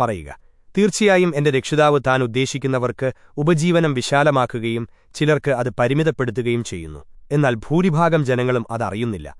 പറയുക തീർച്ചയായും എന്റെ രക്ഷിതാവ് താൻ ഉദ്ദേശിക്കുന്നവർക്ക് ഉപജീവനം വിശാലമാക്കുകയും ചിലർക്ക് അത് പരിമിതപ്പെടുത്തുകയും ചെയ്യുന്നു. എന്നാൽ ഭൂരിഭാഗം ജനങ്ങളും അതറിയുന്നില്ല.